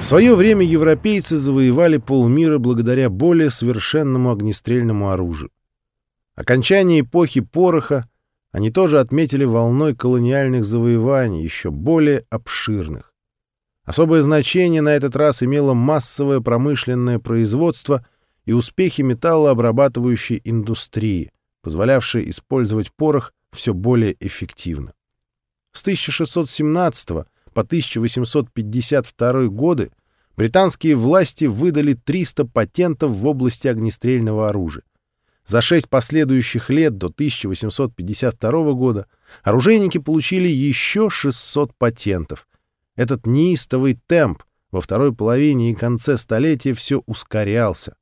В свое время европейцы завоевали полмира благодаря более совершенному огнестрельному оружию. Окончание эпохи пороха они тоже отметили волной колониальных завоеваний, еще более обширных. Особое значение на этот раз имело массовое промышленное производство и успехи металлообрабатывающей индустрии, позволявшие использовать порох все более эффективно. С 1617 по 1852 годы британские власти выдали 300 патентов в области огнестрельного оружия. За шесть последующих лет до 1852 года оружейники получили еще 600 патентов. Этот неистовый темп во второй половине и конце столетия все ускорялся.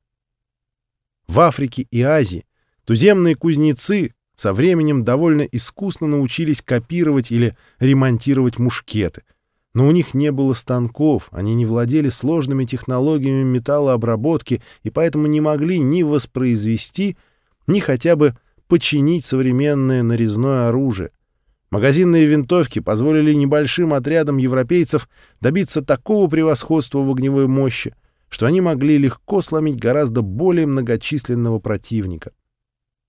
В Африке и Азии туземные кузнецы со временем довольно искусно научились копировать или ремонтировать мушкеты. Но у них не было станков, они не владели сложными технологиями металлообработки и поэтому не могли ни воспроизвести, ни хотя бы починить современное нарезное оружие. Магазинные винтовки позволили небольшим отрядам европейцев добиться такого превосходства в огневой мощи, что они могли легко сломить гораздо более многочисленного противника.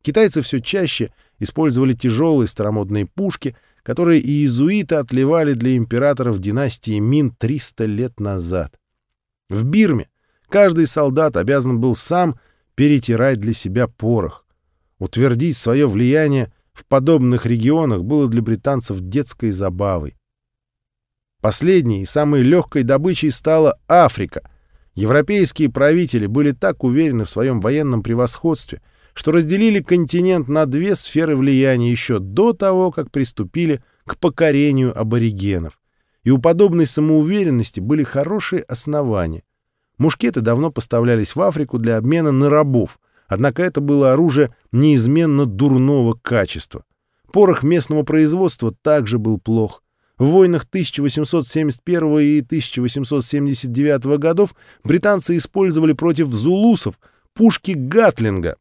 Китайцы все чаще использовали тяжелые старомодные пушки, которые иезуиты отливали для императоров династии Мин 300 лет назад. В Бирме каждый солдат обязан был сам перетирать для себя порох. Утвердить свое влияние в подобных регионах было для британцев детской забавой. Последней и самой легкой добычей стала Африка. Европейские правители были так уверены в своем военном превосходстве, что разделили континент на две сферы влияния еще до того, как приступили к покорению аборигенов. И у подобной самоуверенности были хорошие основания. Мушкеты давно поставлялись в Африку для обмена на рабов, Однако это было оружие неизменно дурного качества. Порох местного производства также был плох. В войнах 1871 и 1879 годов британцы использовали против зулусов пушки Гатлинга.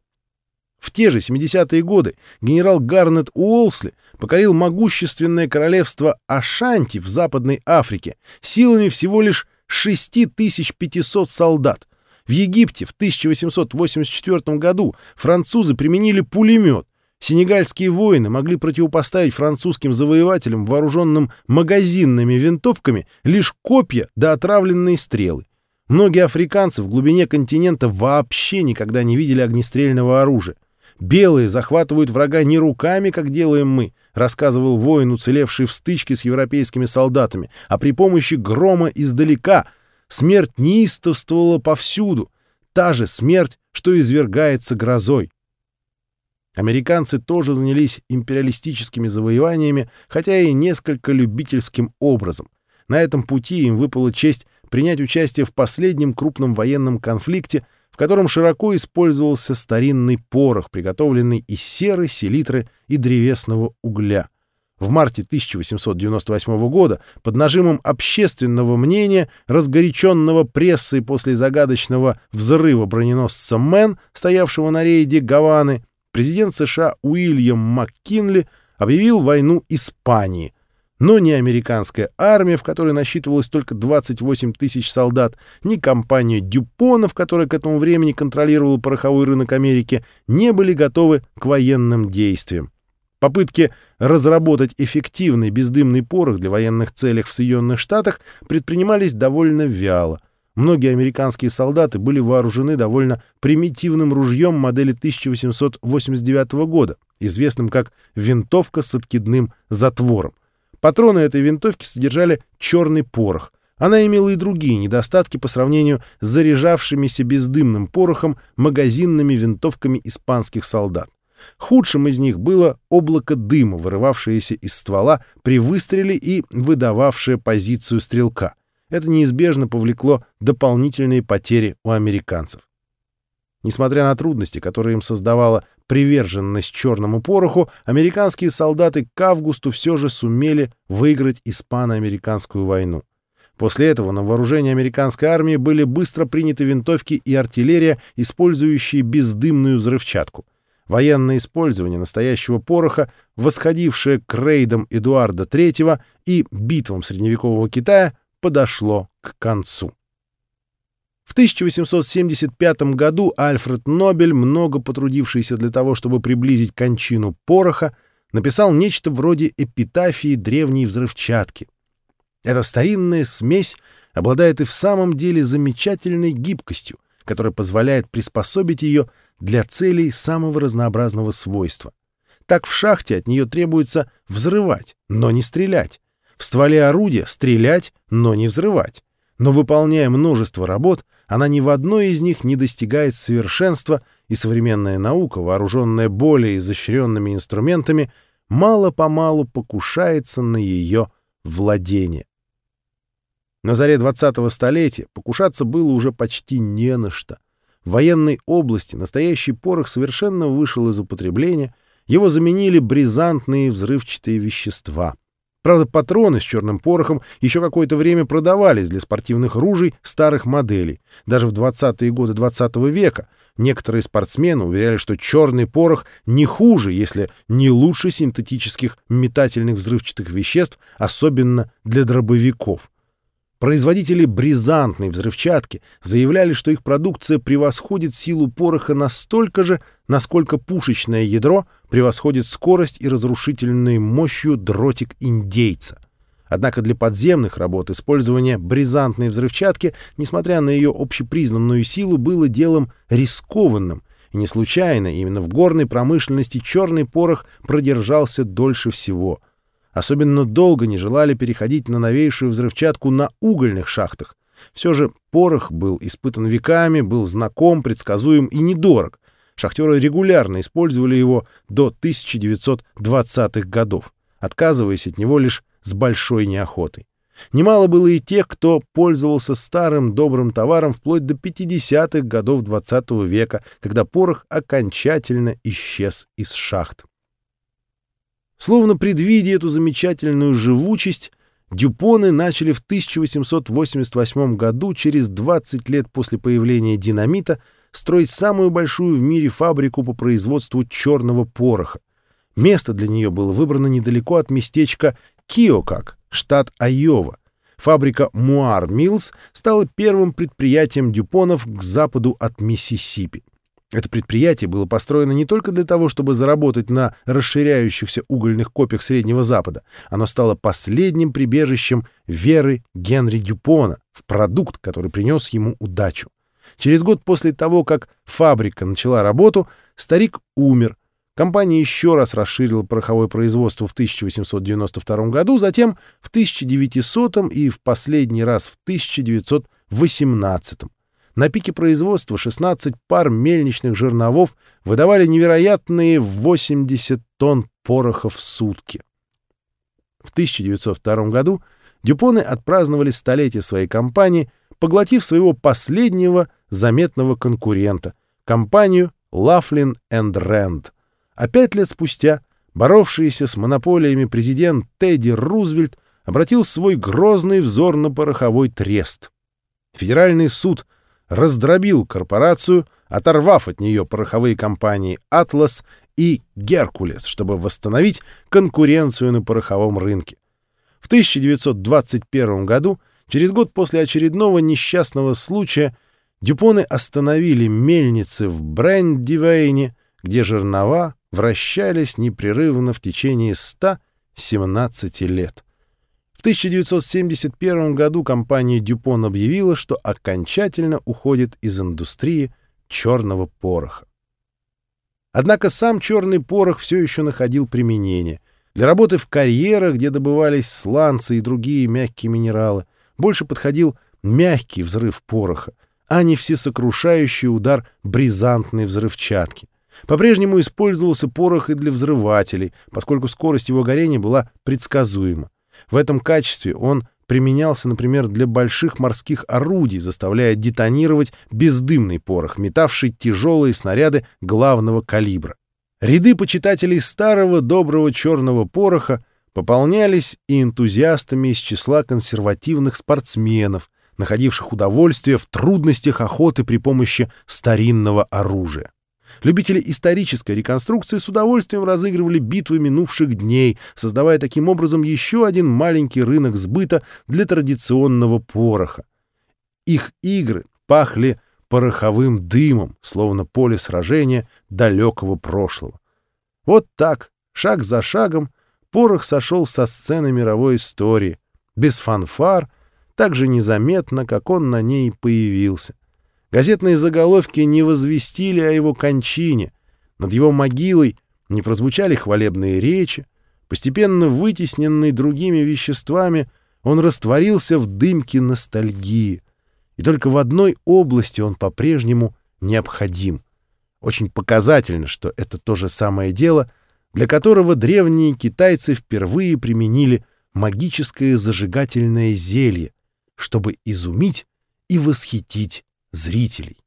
В те же 70-е годы генерал Гарнет Уолсли покорил могущественное королевство Ашанти в Западной Африке силами всего лишь 6500 солдат, в Египте в 1884 году французы применили пулемет. Сенегальские воины могли противопоставить французским завоевателям, вооруженным магазинными винтовками, лишь копья да отравленные стрелы. Многие африканцы в глубине континента вообще никогда не видели огнестрельного оружия. «Белые захватывают врага не руками, как делаем мы», рассказывал воин, уцелевший в стычке с европейскими солдатами, а при помощи грома издалека, Смерть неистовствовала повсюду, та же смерть, что извергается грозой. Американцы тоже занялись империалистическими завоеваниями, хотя и несколько любительским образом. На этом пути им выпала честь принять участие в последнем крупном военном конфликте, в котором широко использовался старинный порох, приготовленный из серы, селитры и древесного угля. В марте 1898 года под нажимом общественного мнения, разгоряченного прессой после загадочного взрыва броненосца «Мэн», стоявшего на рейде Гаваны, президент США Уильям МакКинли объявил войну Испании. Но ни американская армия, в которой насчитывалось только 28 тысяч солдат, ни компания Дюпонов, которая к этому времени контролировала пороховой рынок Америки, не были готовы к военным действиям. Попытки разработать эффективный бездымный порох для военных целей в Соединенных Штатах предпринимались довольно вяло. Многие американские солдаты были вооружены довольно примитивным ружьем модели 1889 года, известным как винтовка с откидным затвором. Патроны этой винтовки содержали черный порох. Она имела и другие недостатки по сравнению с заряжавшимися бездымным порохом магазинными винтовками испанских солдат. Худшим из них было облако дыма, вырывавшееся из ствола при выстреле и выдававшее позицию стрелка. Это неизбежно повлекло дополнительные потери у американцев. Несмотря на трудности, которые им создавала приверженность черному пороху, американские солдаты к августу все же сумели выиграть испано-американскую войну. После этого на вооружение американской армии были быстро приняты винтовки и артиллерия, использующие бездымную взрывчатку — военное использование настоящего пороха, восходившее к рейдам Эдуарда III и битвам средневекового Китая, подошло к концу. В 1875 году Альфред Нобель, много потрудившийся для того, чтобы приблизить кончину пороха, написал нечто вроде эпитафии древней взрывчатки. Эта старинная смесь обладает и в самом деле замечательной гибкостью, которая позволяет приспособить ее для целей самого разнообразного свойства. Так в шахте от нее требуется взрывать, но не стрелять. В стволе орудия стрелять, но не взрывать. Но выполняя множество работ, она ни в одной из них не достигает совершенства, и современная наука, вооруженная более изощренными инструментами, мало-помалу покушается на ее владение. На заре 20-го столетия покушаться было уже почти не на что. В военной области настоящий порох совершенно вышел из употребления, его заменили бризантные взрывчатые вещества. Правда, патроны с черным порохом еще какое-то время продавались для спортивных ружей старых моделей. Даже в 20-е годы 20 -го века некоторые спортсмены уверяли, что черный порох не хуже, если не лучше синтетических метательных взрывчатых веществ, особенно для дробовиков. Производители бризантной взрывчатки заявляли, что их продукция превосходит силу пороха настолько же, насколько пушечное ядро превосходит скорость и разрушительной мощью дротик индейца. Однако для подземных работ использование бризантной взрывчатки, несмотря на ее общепризнанную силу, было делом рискованным, и не случайно именно в горной промышленности черный порох продержался дольше всего — Особенно долго не желали переходить на новейшую взрывчатку на угольных шахтах. Все же порох был испытан веками, был знаком, предсказуем и недорог. Шахтеры регулярно использовали его до 1920-х годов, отказываясь от него лишь с большой неохотой. Немало было и тех, кто пользовался старым добрым товаром вплоть до 50-х годов XX -го века, когда порох окончательно исчез из шахт. Словно предвидя эту замечательную живучесть, Дюпоны начали в 1888 году, через 20 лет после появления динамита, строить самую большую в мире фабрику по производству черного пороха. Место для нее было выбрано недалеко от местечка Киокак, штат Айова. Фабрика Муар Миллс стала первым предприятием Дюпонов к западу от Миссисипи. Это предприятие было построено не только для того, чтобы заработать на расширяющихся угольных копиях Среднего Запада. Оно стало последним прибежищем веры Генри Дюпона в продукт, который принес ему удачу. Через год после того, как фабрика начала работу, старик умер. Компания еще раз расширила пороховое производство в 1892 году, затем в 1900 и в последний раз в 1918. На пике производства 16 пар мельничных жерновов выдавали невероятные 80 тонн пороха в сутки. В 1902 году Дюпоны отпраздновали столетие своей компании, поглотив своего последнего заметного конкурента — компанию Laughlin Rand. А пять лет спустя боровшийся с монополиями президент Тедди Рузвельт обратил свой грозный взор на пороховой трест. Федеральный суд — раздробил корпорацию, оторвав от нее пороховые компании «Атлас» и «Геркулес», чтобы восстановить конкуренцию на пороховом рынке. В 1921 году, через год после очередного несчастного случая, Дюпоны остановили мельницы в Брэнд-Дивейне, где жернова вращались непрерывно в течение 117 лет. В 1971 году компания Дюпон объявила, что окончательно уходит из индустрии черного пороха. Однако сам черный порох все еще находил применение. Для работы в карьерах, где добывались сланцы и другие мягкие минералы, больше подходил мягкий взрыв пороха, а не всесокрушающий удар бризантной взрывчатки. По-прежнему использовался порох и для взрывателей, поскольку скорость его горения была предсказуема. В этом качестве он применялся, например, для больших морских орудий, заставляя детонировать бездымный порох, метавший тяжелые снаряды главного калибра. Ряды почитателей старого доброго черного пороха пополнялись и энтузиастами из числа консервативных спортсменов, находивших удовольствие в трудностях охоты при помощи старинного оружия. Любители исторической реконструкции с удовольствием разыгрывали битвы минувших дней, создавая таким образом еще один маленький рынок сбыта для традиционного пороха. Их игры пахли пороховым дымом, словно поле сражения далекого прошлого. Вот так, шаг за шагом, порох сошел со сцены мировой истории, без фанфар, так же незаметно, как он на ней появился. Газетные заголовки не возвестили о его кончине, над его могилой не прозвучали хвалебные речи, постепенно вытесненный другими веществами, он растворился в дымке ностальгии. И только в одной области он по-прежнему необходим. Очень показательно, что это то же самое дело, для которого древние китайцы впервые применили магическое зажигательное зелье, чтобы изумить и восхитить зрителей.